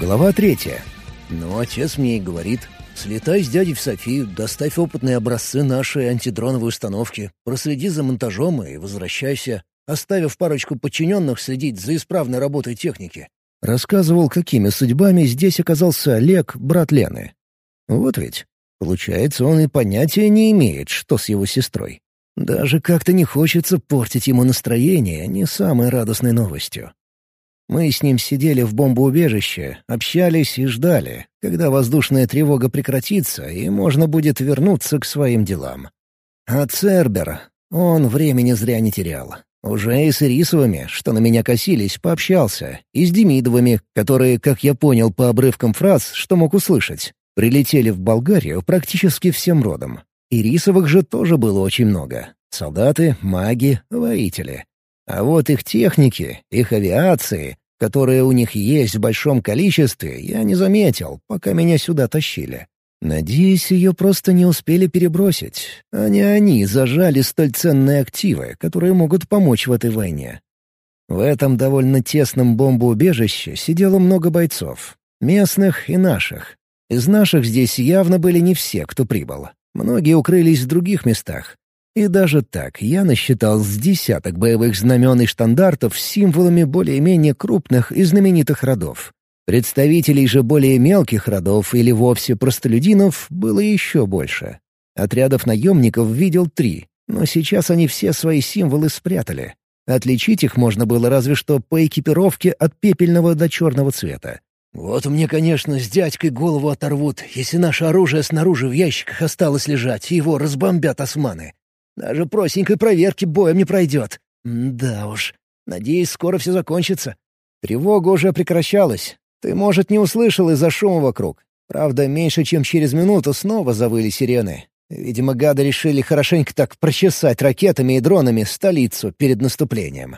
Глава третья. Ну, отец мне и говорит, слетай с дядей в Софию, доставь опытные образцы нашей антидроновой установки, проследи за монтажом и возвращайся, оставив парочку подчиненных следить за исправной работой техники. Рассказывал, какими судьбами здесь оказался Олег, брат Лены. Вот ведь. Получается, он и понятия не имеет, что с его сестрой. Даже как-то не хочется портить ему настроение не самой радостной новостью. Мы с ним сидели в бомбоубежище, общались и ждали, когда воздушная тревога прекратится и можно будет вернуться к своим делам. А Цербер, он времени зря не терял. Уже и с Ирисовыми, что на меня косились, пообщался, и с Демидовыми, которые, как я понял по обрывкам фраз, что мог услышать, прилетели в Болгарию практически всем родом. Ирисовых же тоже было очень много. Солдаты, маги, воители. А вот их техники, их авиации, которые у них есть в большом количестве, я не заметил, пока меня сюда тащили. Надеюсь, ее просто не успели перебросить, а не они зажали столь ценные активы, которые могут помочь в этой войне. В этом довольно тесном бомбоубежище сидело много бойцов, местных и наших. Из наших здесь явно были не все, кто прибыл. Многие укрылись в других местах, и даже так я насчитал с десяток боевых знамен и штандартов с символами более-менее крупных и знаменитых родов. Представителей же более мелких родов или вовсе простолюдинов было еще больше. Отрядов наемников видел три, но сейчас они все свои символы спрятали. Отличить их можно было разве что по экипировке от пепельного до черного цвета. «Вот мне, конечно, с дядькой голову оторвут, если наше оружие снаружи в ящиках осталось лежать, и его разбомбят османы. Даже простенькой проверки боем не пройдет. да уж. Надеюсь, скоро все закончится. Тревога уже прекращалась. Ты, может, не услышал из-за шума вокруг. Правда, меньше чем через минуту снова завыли сирены. Видимо, гады решили хорошенько так прочесать ракетами и дронами столицу перед наступлением.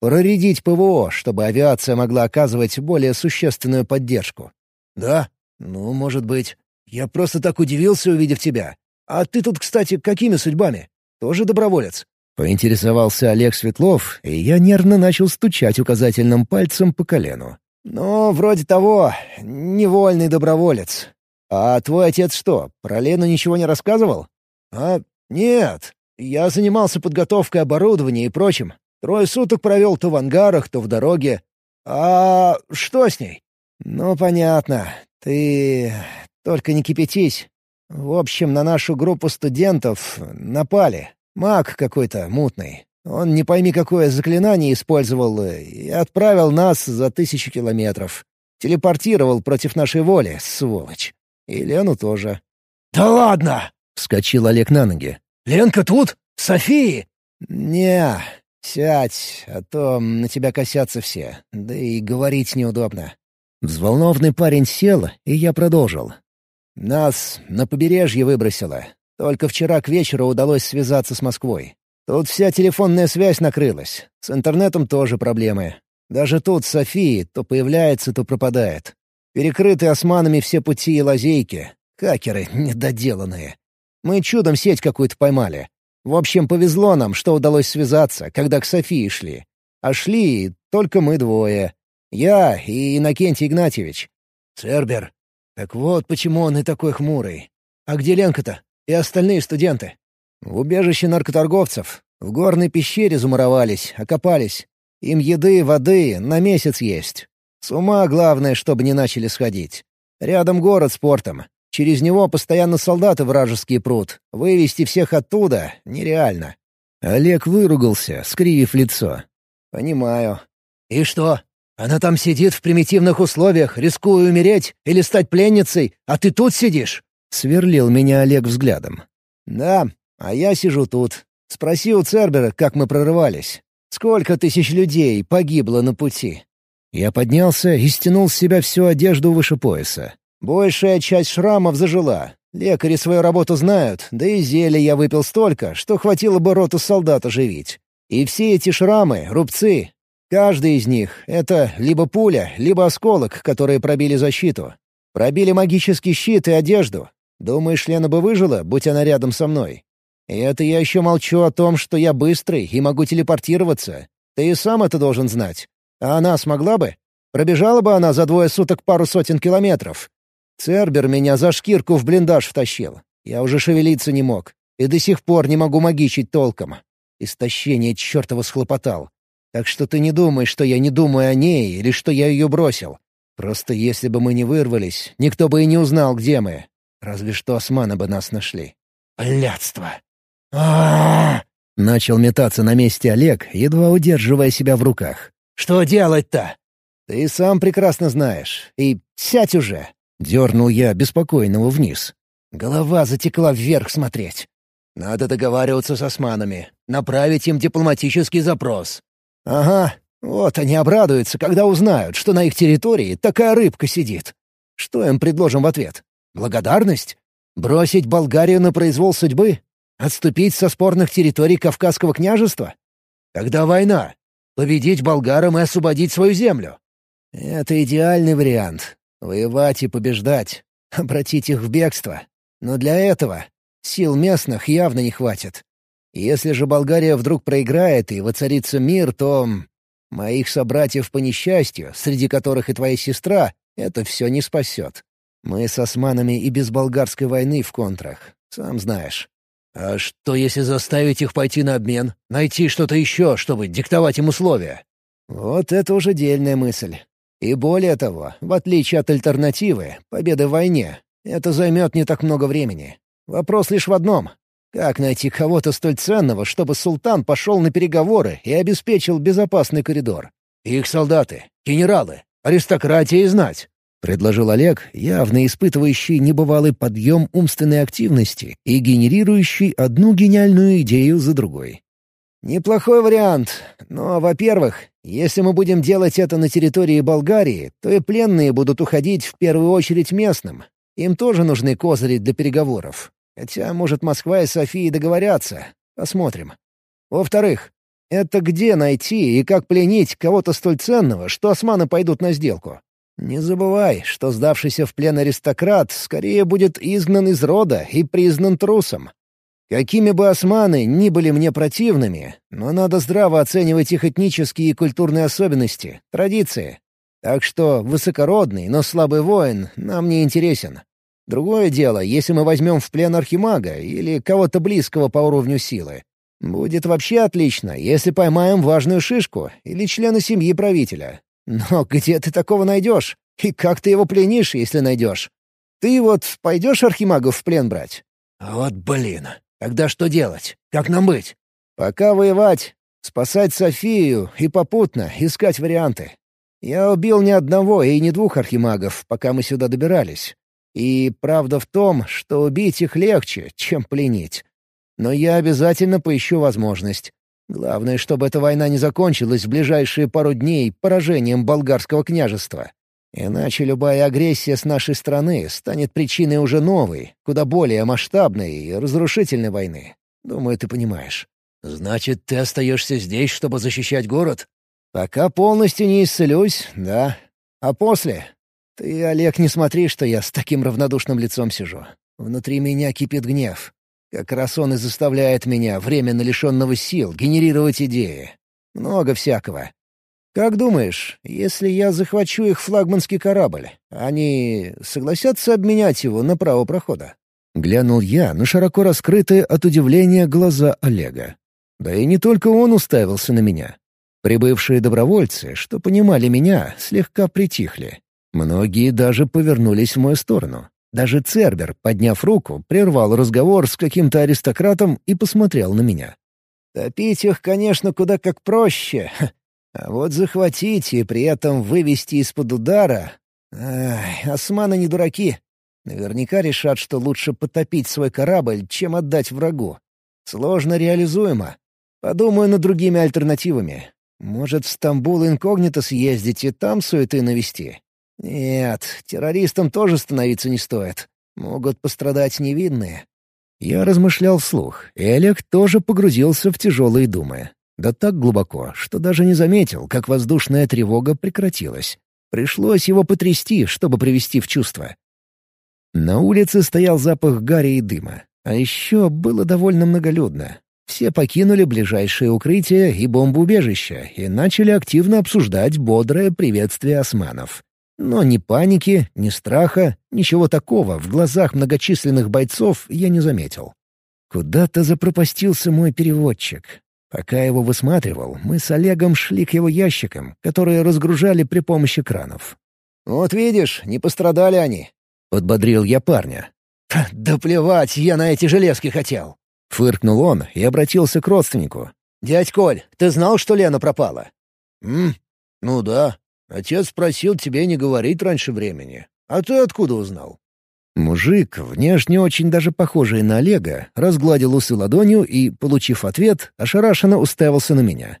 Проредить ПВО, чтобы авиация могла оказывать более существенную поддержку. «Да? Ну, может быть. Я просто так удивился, увидев тебя. А ты тут, кстати, какими судьбами?» Тоже доброволец?» Поинтересовался Олег Светлов, и я нервно начал стучать указательным пальцем по колену. «Ну, вроде того, невольный доброволец. А твой отец что, про Лену ничего не рассказывал?» «А, нет. Я занимался подготовкой оборудования и прочим. Трое суток провел то в ангарах, то в дороге. А что с ней?» «Ну, понятно. Ты только не кипятись. В общем, на нашу группу студентов напали. Маг какой-то мутный. Он не пойми какое заклинание использовал и отправил нас за тысячу километров. Телепортировал против нашей воли, сволочь. И Лену тоже. «Да ладно!» — вскочил Олег на ноги. «Ленка тут? Софии?» «Не, сядь, а то на тебя косятся все, да и говорить неудобно». Взволнованный парень сел, и я продолжил. Нас на побережье выбросило. Только вчера к вечеру удалось связаться с Москвой. Тут вся телефонная связь накрылась. С интернетом тоже проблемы. Даже тут Софии то появляется, то пропадает. Перекрыты османами все пути и лазейки. Хакеры недоделанные. Мы чудом сеть какую-то поймали. В общем, повезло нам, что удалось связаться, когда к Софии шли. А шли только мы двое. Я и Иннокентий Игнатьевич. «Цербер, так вот почему он и такой хмурый. А где Ленка-то? И остальные студенты? В убежище наркоторговцев. В горной пещере замуровались, окопались. Им еды, воды на месяц есть. С ума главное, чтобы не начали сходить. Рядом город с портом. Через него постоянно солдаты вражеские прут. Вывести всех оттуда нереально. Олег выругался, скривив лицо. «Понимаю. И что, она там сидит в примитивных условиях, рискуя умереть или стать пленницей, а ты тут сидишь?» — сверлил меня Олег взглядом. «Да, а я сижу тут. Спроси у Цербера, как мы прорывались. Сколько тысяч людей погибло на пути?» Я поднялся и стянул с себя всю одежду выше пояса. Большая часть шрамов зажила. Лекари свою работу знают, да и зелья я выпил столько, что хватило бы роту солдат оживить. И все эти шрамы, рубцы, Каждый из них — это либо пуля, либо осколок, которые пробили защиту. Пробили магический щит и одежду. Думаешь, Лена бы выжила, будь она рядом со мной? И это я еще молчу о том, что я быстрый и могу телепортироваться. Ты и сам это должен знать. А она смогла бы? Пробежала бы она за двое суток пару сотен километров. Цербер меня за шкирку в блиндаж втащил. Я уже шевелиться не мог. И до сих пор не могу магичить толком. Истощение чертова схлопотал. Так что ты не думай, что я не думаю о ней или что я ее бросил. Просто если бы мы не вырвались, никто бы и не узнал, где мы. Разве что османы бы нас нашли. Блядство! Начал метаться на месте Олег, едва удерживая себя в руках. «Что делать-то?» «Ты сам прекрасно знаешь. И сядь уже!» — дернул я беспокойного вниз. Голова затекла вверх смотреть. «Надо договариваться с османами, направить им дипломатический запрос». «Ага, вот они обрадуются, когда узнают, что на их территории такая рыбка сидит. Что им предложим в ответ? Благодарность? Бросить Болгарию на произвол судьбы? Отступить со спорных территорий Кавказского княжества? Когда война? Победить болгарам и освободить свою землю? Это идеальный вариант. Воевать и побеждать. Обратить их в бегство. Но для этого сил местных явно не хватит. Если же Болгария вдруг проиграет и воцарится мир, то... Моих собратьев по несчастью, среди которых и твоя сестра, это все не спасет. Мы с османами и без болгарской войны в контрах, сам знаешь. А что, если заставить их пойти на обмен? Найти что-то еще, чтобы диктовать им условия? Вот это уже дельная мысль. И более того, в отличие от альтернативы, победы в войне, это займет не так много времени. Вопрос лишь в одном. Как найти кого-то столь ценного, чтобы султан пошел на переговоры и обеспечил безопасный коридор? Их солдаты, генералы, аристократия и знать. — предложил Олег, явно испытывающий небывалый подъем умственной активности и генерирующий одну гениальную идею за другой. «Неплохой вариант. Но, во-первых, если мы будем делать это на территории Болгарии, то и пленные будут уходить в первую очередь местным. Им тоже нужны козыри для переговоров. Хотя, может, Москва и София договорятся. Посмотрим. Во-вторых, это где найти и как пленить кого-то столь ценного, что османы пойдут на сделку? Не забывай, что сдавшийся в плен аристократ скорее будет изгнан из рода и признан трусом. Какими бы османы ни были мне противными, но надо здраво оценивать их этнические и культурные особенности, традиции. Так что высокородный, но слабый воин нам не интересен. Другое дело, если мы возьмем в плен архимага или кого-то близкого по уровню силы. Будет вообще отлично, если поймаем важную шишку или члена семьи правителя. Но где ты такого найдешь? И как ты его пленишь, если найдешь? Ты вот пойдешь архимагов в плен брать? Вот блин. Тогда что делать? Как нам быть? Пока воевать, спасать Софию и попутно искать варианты. Я убил ни одного и ни двух архимагов, пока мы сюда добирались. И правда в том, что убить их легче, чем пленить. Но я обязательно поищу возможность. Главное, чтобы эта война не закончилась в ближайшие пару дней поражением болгарского княжества. Иначе любая агрессия с нашей стороны станет причиной уже новой, куда более масштабной и разрушительной войны. Думаю, ты понимаешь. Значит, ты остаешься здесь, чтобы защищать город? Пока полностью не исцелюсь, да. А после? Ты, Олег, не смотри, что я с таким равнодушным лицом сижу. Внутри меня кипит гнев. Как раз он и заставляет меня, временно лишенного сил, генерировать идеи. Много всякого. Как думаешь, если я захвачу их флагманский корабль, они согласятся обменять его на право прохода?» Глянул я на широко раскрытые от удивления глаза Олега. Да и не только он уставился на меня. Прибывшие добровольцы, что понимали меня, слегка притихли. Многие даже повернулись в мою сторону. Даже Цербер, подняв руку, прервал разговор с каким-то аристократом и посмотрел на меня. «Топить их, конечно, куда как проще. А вот захватить и при этом вывести из-под удара... Ай, османы не дураки. Наверняка решат, что лучше потопить свой корабль, чем отдать врагу. Сложно реализуемо. Подумаю над другими альтернативами. Может, в Стамбул инкогнито съездить и там суеты навести. Нет, террористам тоже становиться не стоит. Могут пострадать невинные. Я размышлял вслух, и Олег тоже погрузился в тяжелые думы. Да так глубоко, что даже не заметил, как воздушная тревога прекратилась. Пришлось его потрясти, чтобы привести в чувство. На улице стоял запах гари и дыма. А еще было довольно многолюдно. Все покинули ближайшее укрытие и бомбоубежище и начали активно обсуждать бодрое приветствие османов. Но ни паники, ни страха, ничего такого в глазах многочисленных бойцов я не заметил. Куда-то запропастился мой переводчик. Пока его высматривал, мы с Олегом шли к его ящикам, которые разгружали при помощи кранов. «Вот видишь, не пострадали они», — подбодрил я парня. «Да плевать, я на эти железки хотел!» Фыркнул он и обратился к родственнику. «Дядь Коль, ты знал, что Лена пропала?» «М? Ну да. Отец просил тебе не говорить раньше времени. А ты откуда узнал?» Мужик, внешне очень даже похожий на Олега, разгладил усы ладонью и, получив ответ, ошарашенно уставился на меня.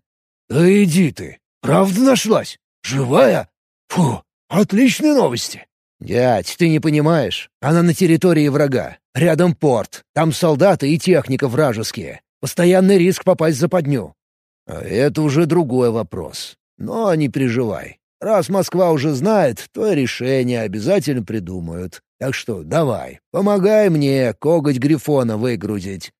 «Да иди ты! Правда нашлась? Живая? Фу, отличные новости!» «Дядь, ты не понимаешь. Она на территории врага. Рядом порт. Там солдаты и техника вражеские. Постоянный риск попасть в западню». А это уже другой вопрос. Но не переживай. Раз Москва уже знает, то решение обязательно придумают. Так что давай, помогай мне коготь Грифона выгрузить.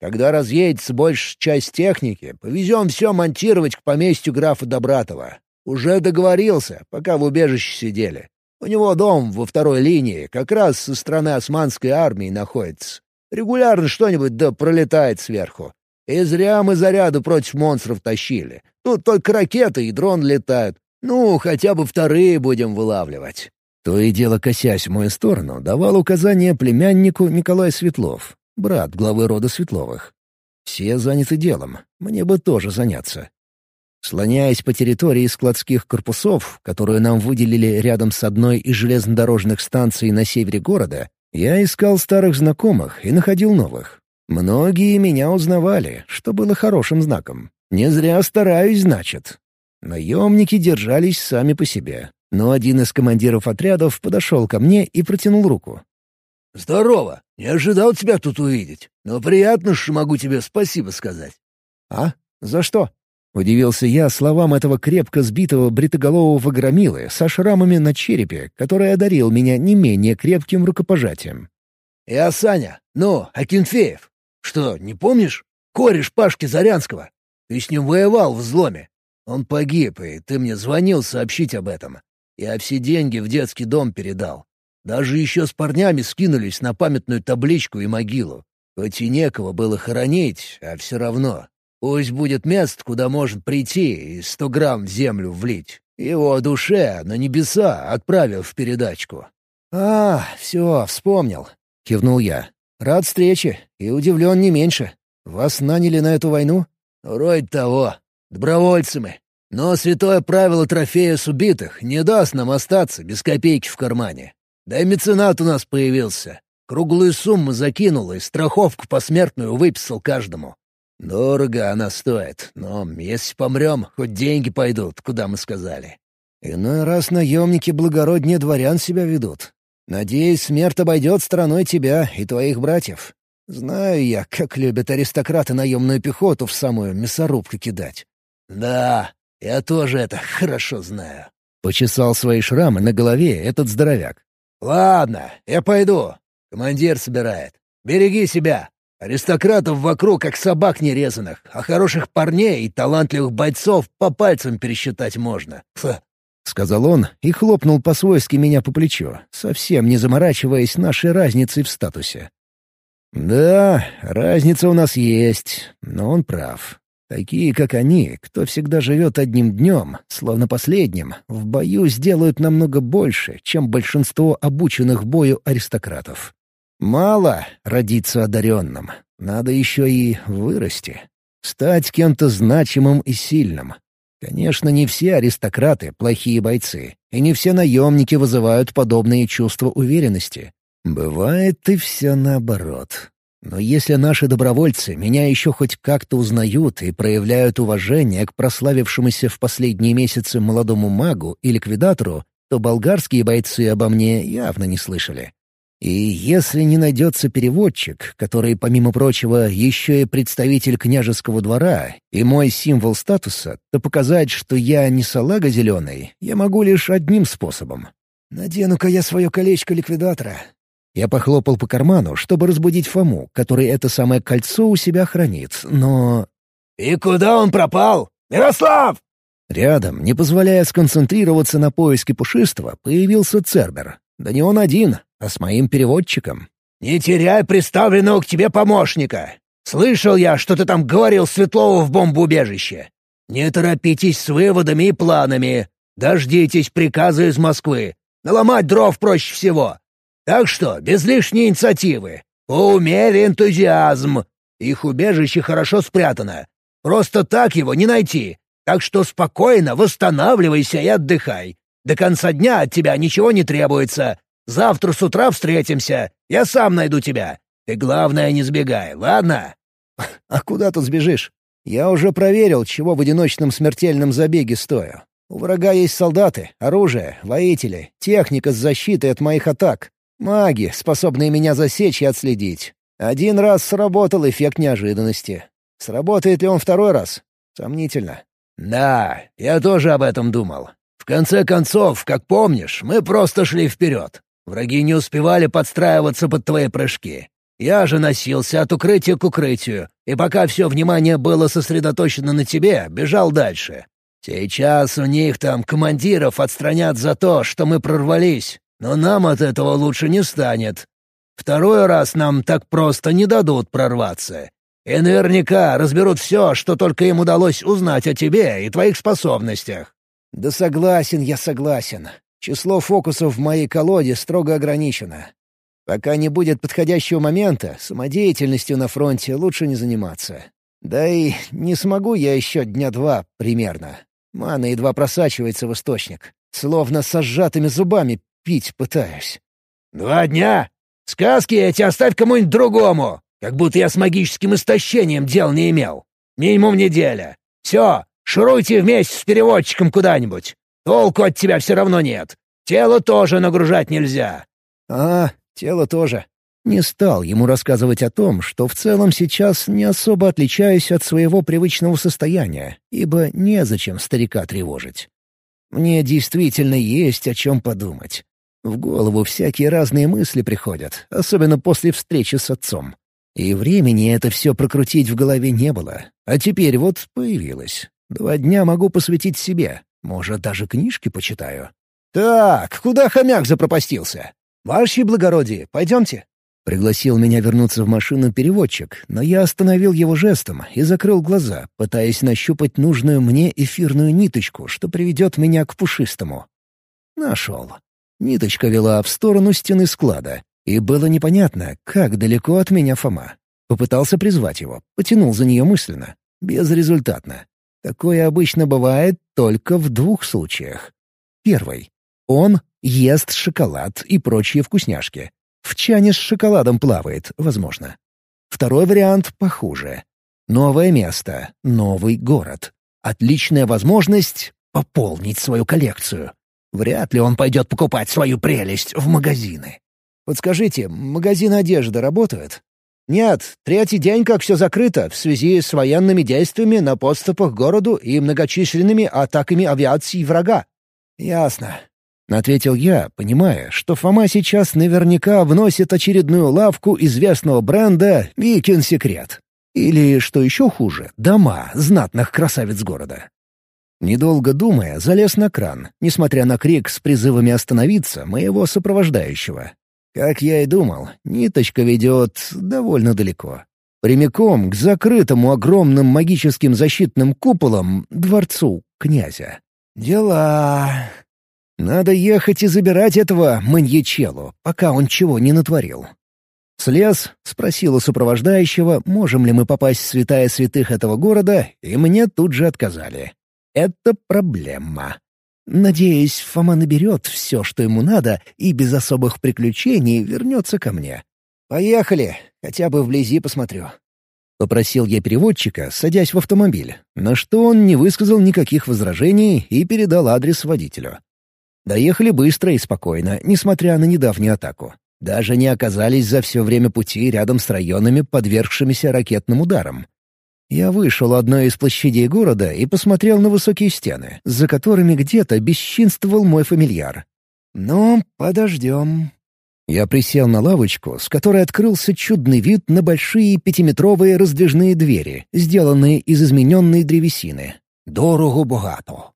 Когда разъедется большая часть техники, повезем все монтировать к поместью графа Добратова. Уже договорился, пока в убежище сидели. У него дом во второй линии, как раз со стороны османской армии находится. Регулярно что-нибудь да пролетает сверху. И зря мы заряду против монстров тащили. Тут только ракеты и дрон летают. Ну, хотя бы вторые будем вылавливать». То и дело, косясь в мою сторону, давал указания племяннику Николай Светлов, брат главы рода Светловых. Все заняты делом, мне бы тоже заняться. Слоняясь по территории складских корпусов, которую нам выделили рядом с одной из железнодорожных станций на севере города, я искал старых знакомых и находил новых. Многие меня узнавали, что было хорошим знаком. Не зря стараюсь, значит. Наемники держались сами по себе, но один из командиров отрядов подошел ко мне и протянул руку. «Здорово! Не ожидал тебя тут увидеть, но приятно, что могу тебе спасибо сказать». «А? За что?» — удивился я словам этого крепко сбитого бритоголового громилы со шрамами на черепе, который одарил меня не менее крепким рукопожатием. «Я Саня, ну, Акинфеев. Что, не помнишь? Кореш Пашки Зарянского. Ты с ним воевал в взломе. Он погиб, и ты мне звонил сообщить об этом. Я все деньги в детский дом передал. Даже еще с парнями скинулись на памятную табличку и могилу. Хоть и некого было хоронить, а все равно. Пусть будет место, куда можно прийти и сто грамм в землю влить. Его душе на небеса отправив в передачку. «А, все, вспомнил», — кивнул я. «Рад встрече и удивлен не меньше. Вас наняли на эту войну?» «Вроде того. Добровольцы мы. Но святое правило трофея с убитых не даст нам остаться без копейки в кармане. Да и меценат у нас появился. Круглую сумму закинул и страховку посмертную выписал каждому. Дорого она стоит, но если помрем, хоть деньги пойдут, куда мы сказали. Иной раз наемники благороднее дворян себя ведут. Надеюсь, смерть обойдет стороной тебя и твоих братьев. Знаю я, как любят аристократы наемную пехоту в самую мясорубку кидать. Да, я тоже это хорошо знаю. Почесал свои шрамы на голове этот здоровяк. «Ладно, я пойду. Командир собирает. Береги себя. Аристократов вокруг, как собак нерезанных, а хороших парней и талантливых бойцов по пальцам пересчитать можно. Фу. — сказал он и хлопнул по-свойски меня по плечу, совсем не заморачиваясь нашей разницей в статусе. «Да, разница у нас есть, но он прав. Такие, как они, кто всегда живет одним днем, словно последним, в бою сделают намного больше, чем большинство обученных бою аристократов. Мало родиться одаренным, надо еще и вырасти. Стать кем-то значимым и сильным. Конечно, не все аристократы — плохие бойцы, и не все наемники вызывают подобные чувства уверенности. Бывает и все наоборот. Но если наши добровольцы меня еще хоть как-то узнают и проявляют уважение к прославившемуся в последние месяцы молодому магу и ликвидатору, то болгарские бойцы обо мне явно не слышали. И если не найдется переводчик, который, помимо прочего, еще и представитель княжеского двора и мой символ статуса, то показать, что я не салага зеленый, я могу лишь одним способом. Надену-ка я свое колечко ликвидатора. Я похлопал по карману, чтобы разбудить Фому, который это самое кольцо у себя хранит, но... «И куда он пропал? Мирослав!» Рядом, не позволяя сконцентрироваться на поиске пушистого, появился Цербер. Да не он один, а с моим переводчиком. «Не теряй приставленного к тебе помощника. Слышал я, что ты там говорил Светлову в бомбоубежище. Не торопитесь с выводами и планами. Дождитесь приказа из Москвы. Наломать дров проще всего. Так что, без лишней инициативы. Поумерь энтузиазм. Их убежище хорошо спрятано. Просто так его не найти. Так что спокойно восстанавливайся и отдыхай. До конца дня от тебя ничего не требуется. Завтра с утра встретимся. Я сам найду тебя. Ты, главное, не сбегай, ладно?» «А куда тут сбежишь? Я уже проверил, чего в одиночном смертельном забеге стою. У врага есть солдаты, оружие, воители, техника с защитой от моих атак. Маги, способные меня засечь и отследить. Один раз сработал эффект неожиданности. Сработает ли он второй раз? Сомнительно. «Да, я тоже об этом думал. В конце концов, как помнишь, мы просто шли вперед. Враги не успевали подстраиваться под твои прыжки. Я же носился от укрытия к укрытию, и пока все внимание было сосредоточено на тебе, бежал дальше. Сейчас у них там командиров отстранят за то, что мы прорвались, но нам от этого лучше не станет. Второй раз нам так просто не дадут прорваться. И наверняка разберут все, что только им удалось узнать о тебе и твоих способностях». «Да согласен я, согласен. Число фокусов в моей колоде строго ограничено. Пока не будет подходящего момента, самодеятельностью на фронте лучше не заниматься. Да и не смогу я еще дня два примерно. Мана едва просачивается в источник. Словно со сжатыми зубами пить пытаюсь. «Два дня? Сказки эти оставь кому-нибудь другому! Как будто я с магическим истощением дел не имел. Минимум неделя. Все, шуруйте вместе с переводчиком куда-нибудь. Толку от тебя все равно нет. Тело тоже нагружать нельзя». «А, тело тоже. Не стал ему рассказывать о том, что в целом сейчас не особо отличаюсь от своего привычного состояния, ибо незачем старика тревожить. Мне действительно есть о чем подумать. В голову всякие разные мысли приходят, особенно после встречи с отцом. И времени это все прокрутить в голове не было. А теперь вот появилось. Два дня могу посвятить себе. Может, даже книжки почитаю. «Так, куда хомяк запропастился? Ваше благородие, пойдемте». Пригласил меня вернуться в машину переводчик, но я остановил его жестом и закрыл глаза, пытаясь нащупать нужную мне эфирную ниточку, что приведет меня к пушистому. Нашел. Ниточка вела в сторону стены склада, и было непонятно, как далеко от меня Фома. Попытался призвать его, потянул за нее мысленно. Безрезультатно. Такое обычно бывает только в двух случаях. Первый. Он ест шоколад и прочие вкусняшки. В чане с шоколадом плавает, возможно. Второй вариант похуже. Новое место, новый город. Отличная возможность пополнить свою коллекцию. Вряд ли он пойдет покупать свою прелесть в магазины. Подскажите, магазины одежды работают? Нет, третий день как все закрыто в связи с военными действиями на подступах к городу и многочисленными атаками авиации врага. Ясно. — ответил я, понимая, что Фома сейчас наверняка вносит очередную лавку известного бренда «Викин Секрет». Или, что еще хуже, дома знатных красавиц города. Недолго думая, залез на кран, несмотря на крик с призывами остановиться моего сопровождающего. Как я и думал, ниточка ведет довольно далеко. Прямиком к закрытому огромным магическим защитным куполам дворцу князя. «Дела...» Надо ехать и забирать этого маньячелу, пока он чего не натворил. Слез, спросил у сопровождающего, можем ли мы попасть в святая святых этого города, и мне тут же отказали. Это проблема. Надеюсь, Фома наберет все, что ему надо, и без особых приключений вернется ко мне. «Поехали, хотя бы вблизи посмотрю». Попросил я переводчика, садясь в автомобиль, на что он не высказал никаких возражений и передал адрес водителю. Доехали быстро и спокойно, несмотря на недавнюю атаку. Даже не оказались за все время пути рядом с районами, подвергшимися ракетным ударам. Я вышел одной из площадей города и посмотрел на высокие стены, за которыми где-то бесчинствовал мой фамильяр. «Ну, подождем». Я присел на лавочку, с которой открылся чудный вид на большие пятиметровые раздвижные двери, сделанные из измененной древесины. Дорого-богато.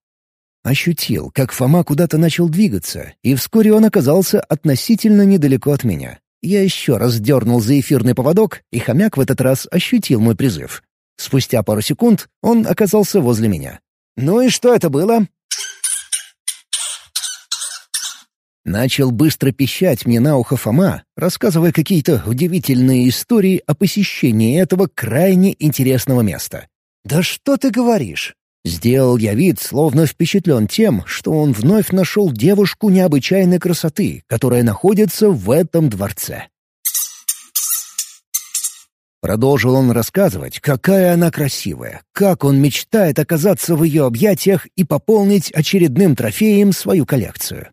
Ощутил, как Фома куда-то начал двигаться, и вскоре он оказался относительно недалеко от меня. Я еще раз дернул за эфирный поводок, и хомяк в этот раз ощутил мой призыв. Спустя пару секунд он оказался возле меня. «Ну и что это было?» Начал быстро пищать мне на ухо Фома, рассказывая какие-то удивительные истории о посещении этого крайне интересного места. «Да что ты говоришь?» Сделал я вид, словно впечатлен тем, что он вновь нашел девушку необычайной красоты, которая находится в этом дворце. Продолжил он рассказывать, какая она красивая, как он мечтает оказаться в ее объятиях и пополнить очередным трофеем свою коллекцию.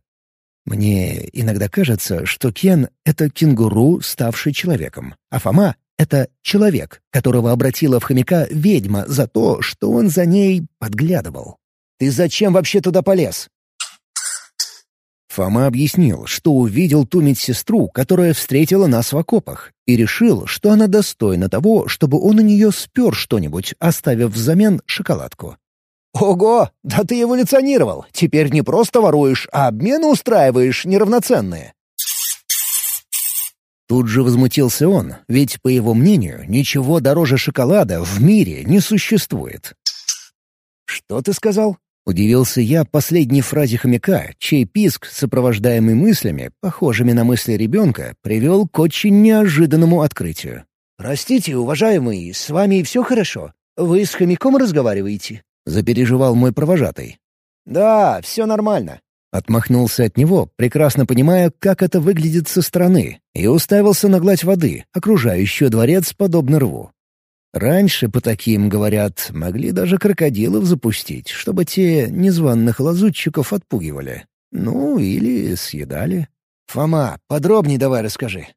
Мне иногда кажется, что Кен — это кенгуру, ставший человеком, а Фома — это человек, которого обратила в хомяка ведьма за то, что он за ней подглядывал. «Ты зачем вообще туда полез?» Фома объяснил, что увидел ту медсестру, которая встретила нас в окопах, и решил, что она достойна того, чтобы он у нее спер что-нибудь, оставив взамен шоколадку. «Ого! Да ты эволюционировал! Теперь не просто воруешь, а обмены устраиваешь неравноценные!» Тут же возмутился он, ведь, по его мнению, ничего дороже шоколада в мире не существует. «Что ты сказал?» — удивился я последней фразе хомяка, чей писк, сопровождаемый мыслями, похожими на мысли ребенка, привел к очень неожиданному открытию. «Простите, уважаемый, с вами все хорошо? Вы с хомяком разговариваете?» — запереживал мой провожатый. «Да, все нормально». Отмахнулся от него, прекрасно понимая, как это выглядит со стороны, и уставился на гладь воды, окружающую дворец подобно рву. Раньше, по таким, говорят, могли даже крокодилов запустить, чтобы те незваных лазутчиков отпугивали. Ну, или съедали. «Фома, подробнее давай расскажи».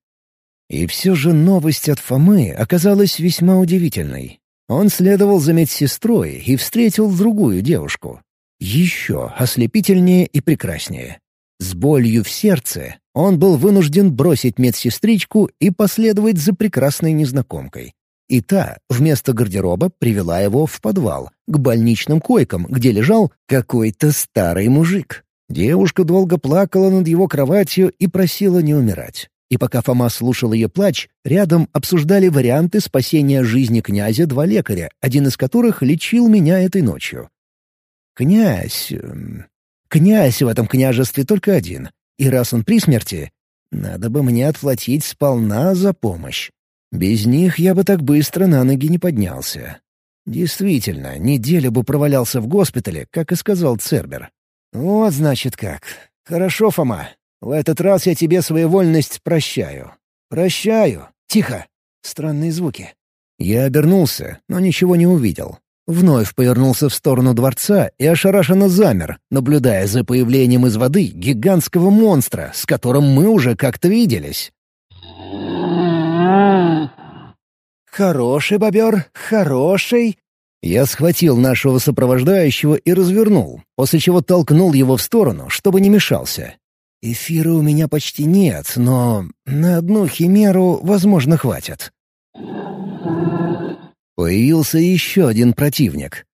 И все же новость от Фомы оказалась весьма удивительной. Он следовал за медсестрой и встретил другую девушку. Еще ослепительнее и прекраснее. С болью в сердце он был вынужден бросить медсестричку и последовать за прекрасной незнакомкой. И та вместо гардероба привела его в подвал, к больничным койкам, где лежал какой-то старый мужик. Девушка долго плакала над его кроватью и просила не умирать. И пока Фома слушал ее плач, рядом обсуждали варианты спасения жизни князя два лекаря, один из которых лечил меня этой ночью. Князь... Эм, князь в этом княжестве только один. И раз он при смерти, надо бы мне отплатить сполна за помощь. Без них я бы так быстро на ноги не поднялся. Действительно, неделю бы провалялся в госпитале, как и сказал Цербер. Вот значит как. Хорошо, Фома. В этот раз я тебе своевольность прощаю. Прощаю. Тихо. Странные звуки. Я обернулся, но ничего не увидел. Вновь повернулся в сторону дворца и ошарашенно замер, наблюдая за появлением из воды гигантского монстра, с которым мы уже как-то виделись. «Хороший бобер, хороший!» Я схватил нашего сопровождающего и развернул, после чего толкнул его в сторону, чтобы не мешался. Эфира у меня почти нет, но на одну химеру, возможно, хватит. Появился еще один противник.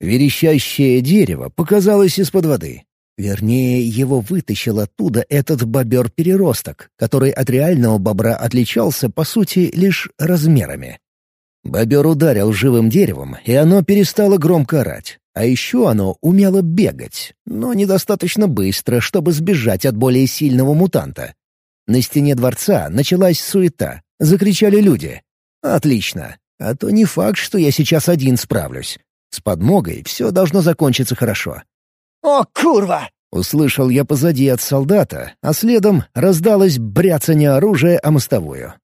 Верещащее дерево показалось из-под воды. Вернее, его вытащил оттуда этот бобер-переросток, который от реального бобра отличался, по сути, лишь размерами. Бобер ударил живым деревом, и оно перестало громко орать. А еще оно умело бегать, но недостаточно быстро, чтобы сбежать от более сильного мутанта. На стене дворца началась суета. Закричали люди. «Отлично. А то не факт, что я сейчас один справлюсь. С подмогой все должно закончиться хорошо». «О, курва!» — услышал я позади от солдата, а следом раздалось бряцание оружия о мостовую.